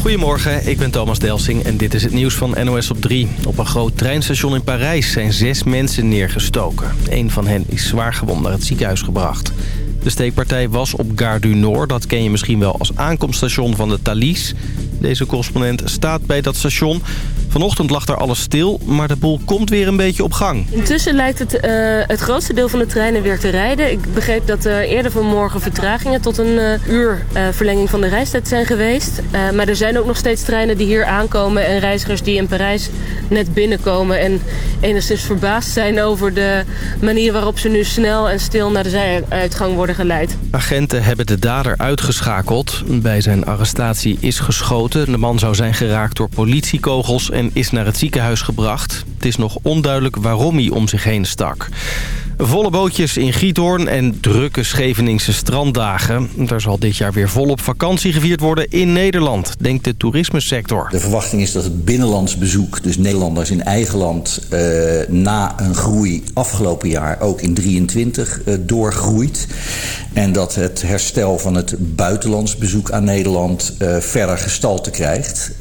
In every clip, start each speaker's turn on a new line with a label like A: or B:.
A: Goedemorgen, ik ben Thomas Delsing en dit is het nieuws van NOS op 3. Op een groot treinstation in Parijs zijn zes mensen neergestoken. Een van hen is zwaar gewond naar het ziekenhuis gebracht. De steekpartij was op Gare du Nord. Dat ken je misschien wel als aankomststation van de Thalys. Deze correspondent staat bij dat station. Vanochtend lag daar alles stil, maar de boel komt weer een beetje op gang.
B: Intussen lijkt het, uh, het grootste deel van de treinen weer te rijden. Ik begreep dat er eerder vanmorgen vertragingen tot een uh, uur uh, verlenging van de reistijd zijn geweest. maar er zijn ook nog steeds treinen die hier aankomen en reizigers die in Parijs net binnenkomen. En enigszins verbaasd zijn over de manier waarop ze nu snel en stil naar de zijuitgang worden geleid.
A: Agenten hebben de dader uitgeschakeld. Bij zijn arrestatie is geschoten. De man zou zijn geraakt door politiekogels en is naar het ziekenhuis gebracht. Het is nog onduidelijk waarom hij om zich heen stak. Volle bootjes in Giethoorn en drukke Scheveningse stranddagen. Er zal dit jaar weer volop vakantie gevierd worden in Nederland, denkt de toerismesector.
C: De verwachting is dat het binnenlands bezoek, dus Nederlanders in eigen land... Uh, na een groei afgelopen jaar ook in 23 uh, doorgroeit. En dat het herstel van het buitenlands bezoek aan Nederland uh, verder gestalte krijgt.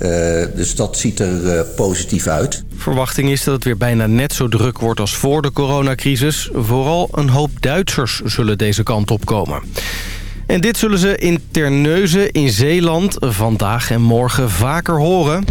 C: dus dat ziet er positief uit.
A: Verwachting is dat het weer bijna net zo druk wordt als voor de coronacrisis. Vooral een hoop Duitsers zullen deze kant op komen. En dit zullen ze in Terneuzen in Zeeland vandaag en morgen vaker horen.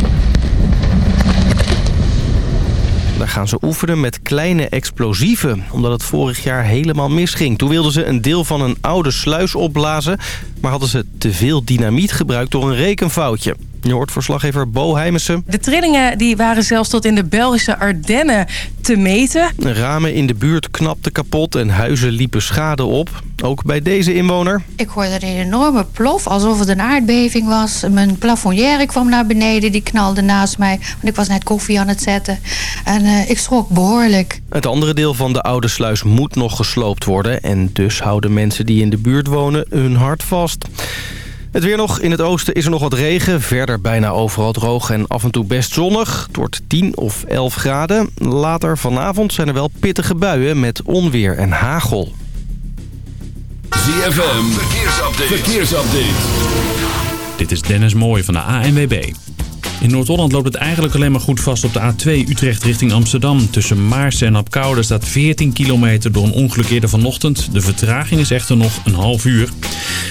A: Daar gaan ze oefenen met kleine explosieven, omdat het vorig jaar helemaal misging. Toen wilden ze een deel van een oude sluis opblazen, maar hadden ze te veel dynamiet gebruikt door een rekenfoutje. Je hoort verslaggever Bo Heimesen.
D: De trillingen die waren zelfs tot in de Belgische Ardennen te meten.
A: Ramen in de buurt knapten kapot en huizen liepen schade op. Ook bij deze inwoner.
E: Ik hoorde een enorme plof, alsof het een aardbeving was. Mijn plafonnière kwam naar beneden, die knalde naast mij. Want ik was net koffie aan het zetten. En uh, ik schrok behoorlijk.
A: Het andere deel van de oude sluis moet nog gesloopt worden. En dus houden mensen die in de buurt wonen hun hart vast. Het weer nog. In het oosten is er nog wat regen. Verder bijna overal droog en af en toe best zonnig. Het wordt 10 of 11 graden. Later vanavond zijn er wel pittige buien met onweer en hagel.
F: ZFM, verkeersupdate. verkeersupdate.
G: Dit is Dennis Mooij van de ANWB. In Noord-Holland loopt het eigenlijk alleen maar goed vast op de A2 Utrecht richting Amsterdam. Tussen Maarsen en Apkoude staat 14 kilometer door een ongeluk eerder vanochtend. De vertraging is echter nog een half uur.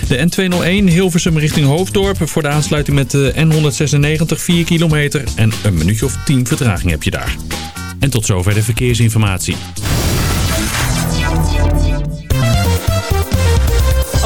G: De N201 Hilversum richting Hoofddorp voor de aansluiting met de N196 4 kilometer. En een minuutje of 10 vertraging heb je daar. En tot zover de verkeersinformatie.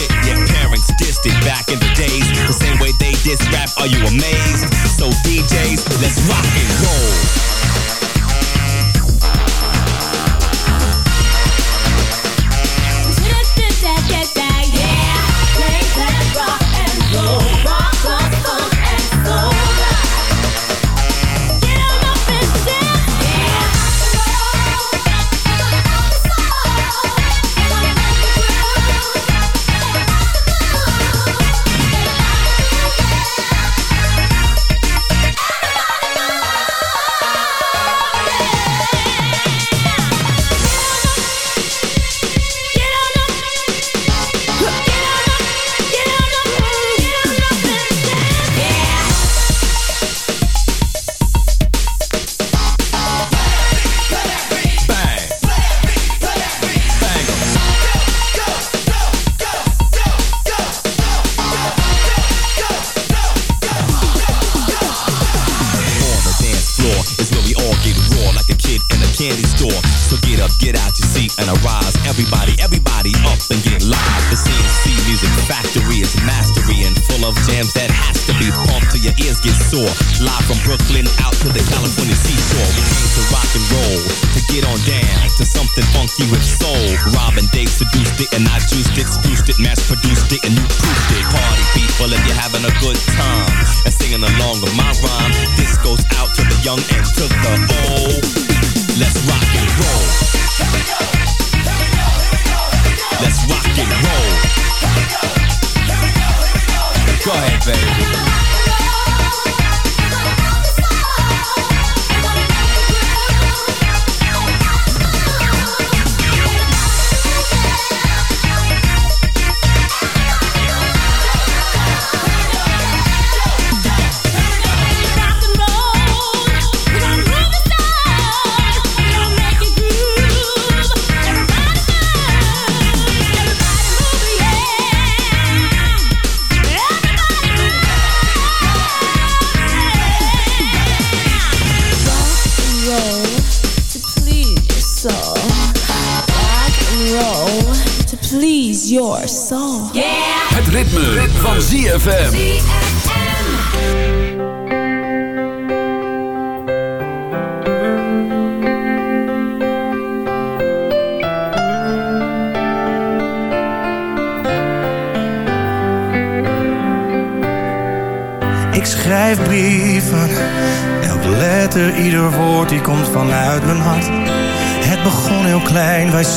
H: shit your parents dissed it back in the days. The same way they diss rap, are you amazed? So DJs, let's rock and roll.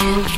F: you.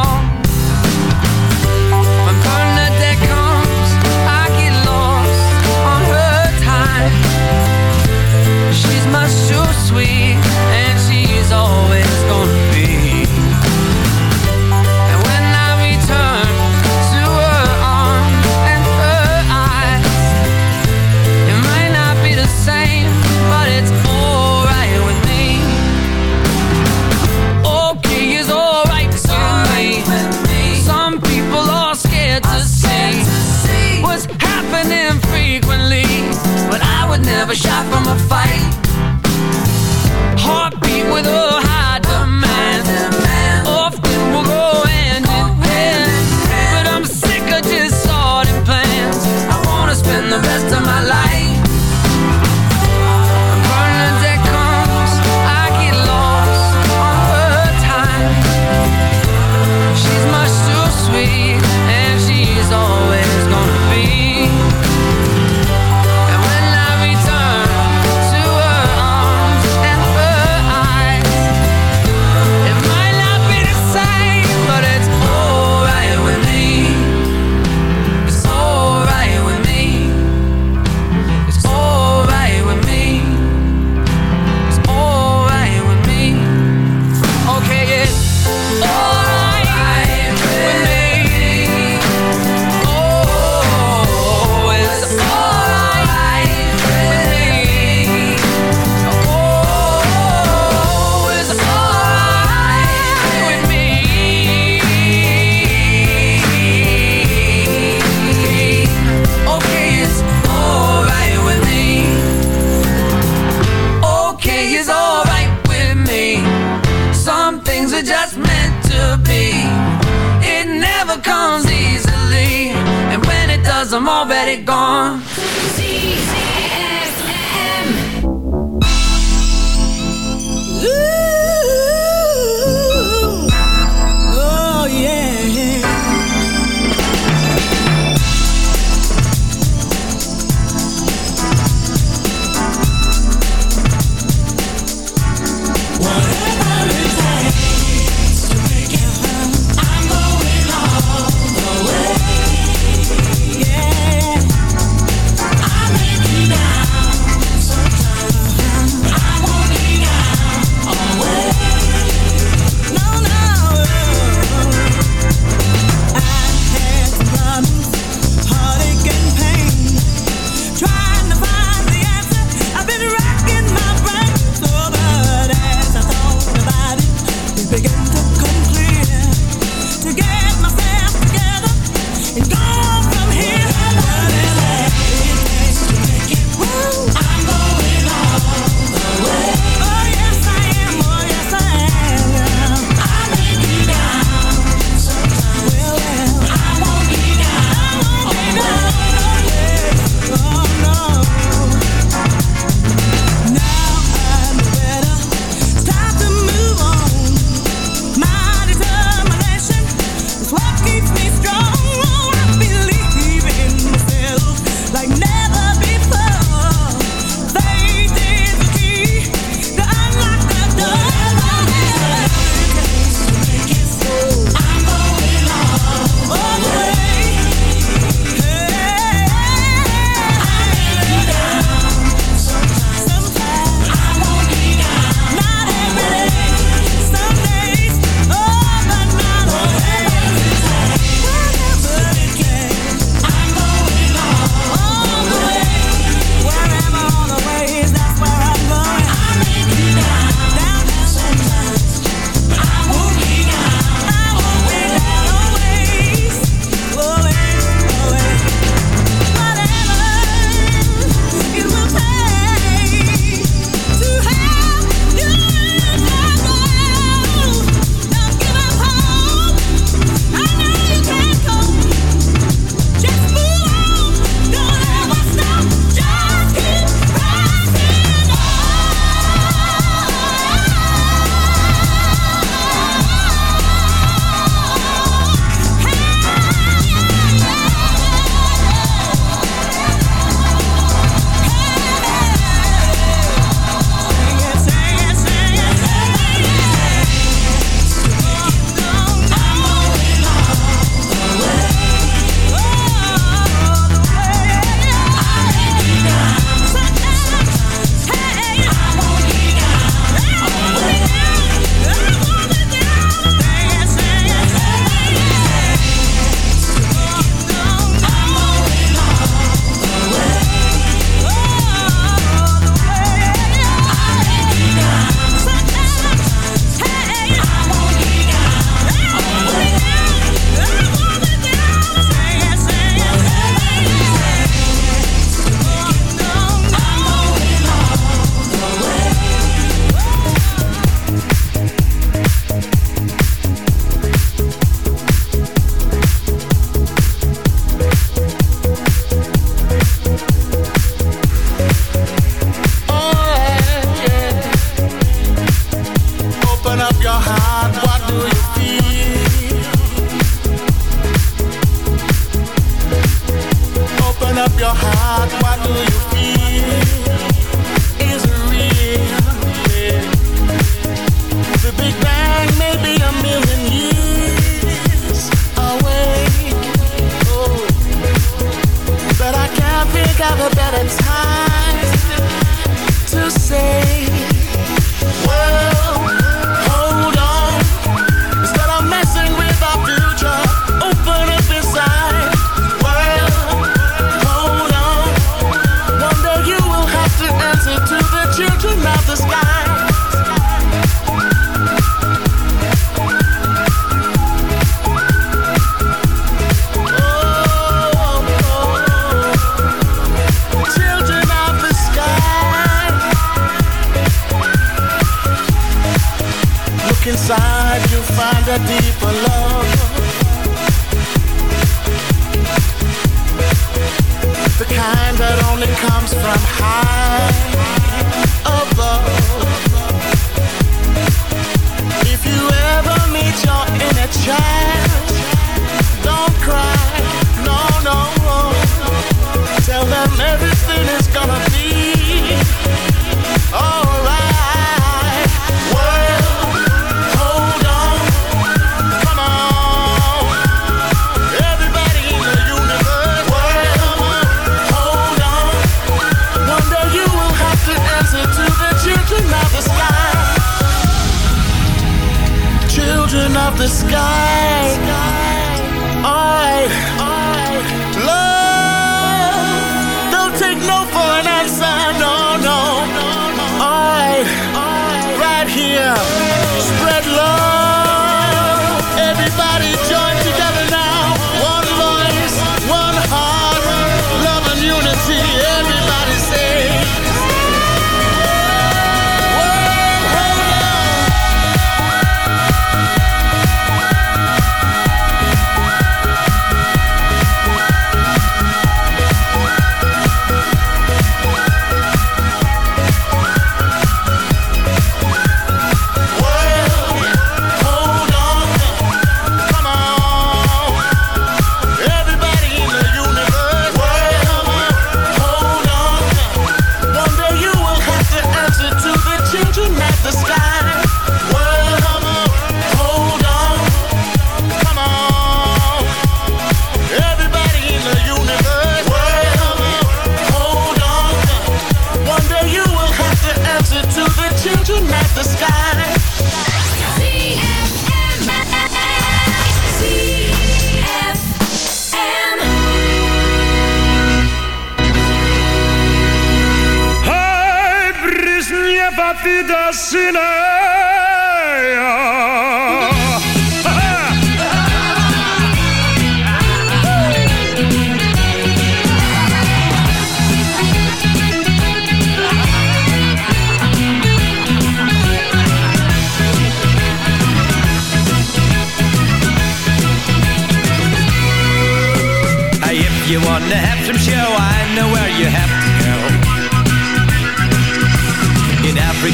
I: a shot from a fight.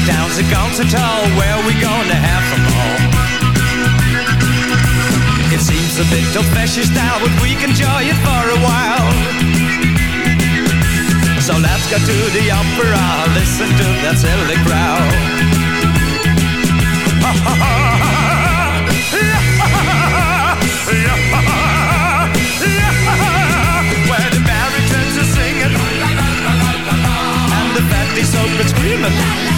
I: down's a gone
J: so tall, where we gonna have them all? It seems a bit old fashioned now, but we can enjoy it for a while. So let's go to the opera, listen to that silly growl. Ha ha ha! Where the baritons are singing, and the baddies open screaming.